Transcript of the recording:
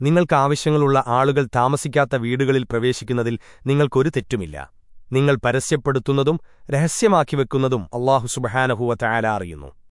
നിങ്ങൾക്കാവശ്യങ്ങളുള്ള ആളുകൾ താമസിക്കാത്ത വീടുകളിൽ പ്രവേശിക്കുന്നതിൽ നിങ്ങൾക്കൊരു തെറ്റുമില്ല. നിങ്ങൾ പരസ്യപ്പെടുത്തുന്നതും രഹസ്യമാക്കി വെക്കുന്നതും അള്ളാഹു സുബഹാനഹുവ തയാല അറിയുന്നു.